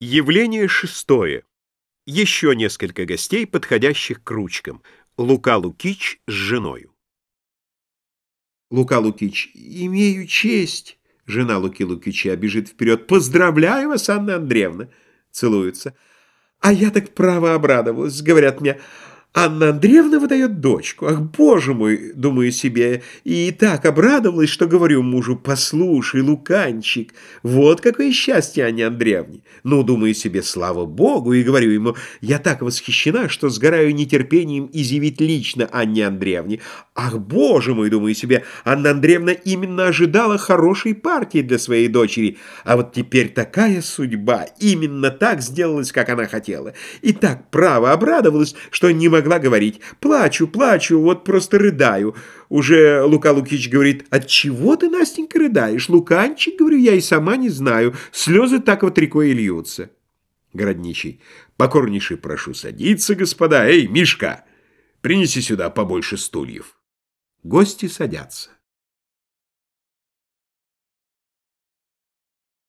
Явление шестое. Еще несколько гостей, подходящих к ручкам. Лука Лукич с женою. Лука Лукич, имею честь. Жена Луки Лукича бежит вперед. Поздравляю вас, Анна Андреевна. Целуется. А я так право обрадовалась. Говорят мне, Анна Андреевна выдает дочку. Ах, боже мой, думаю себе, и так обрадовалась, что говорю мужу, послушай, Луканчик, вот какое счастье Анне Андреевне. Ну, думаю себе, слава богу, и говорю ему, я так восхищена, что сгораю нетерпением изъявить лично Анне Андреевне. Ах, боже мой, думаю себе, Анна Андреевна именно ожидала хорошей партии для своей дочери, а вот теперь такая судьба, именно так сделалась, как она хотела. И так право обрадовалась, что не могла могла говорить. Плачу, плачу, вот просто рыдаю. Уже Лука Лукич говорит, от чего ты, Настенька, рыдаешь? Луканчик, говорю, я и сама не знаю. Слезы так вот рекой и льются. Городничий, покорнейший прошу садиться, господа. Эй, Мишка, принеси сюда побольше стульев. Гости садятся.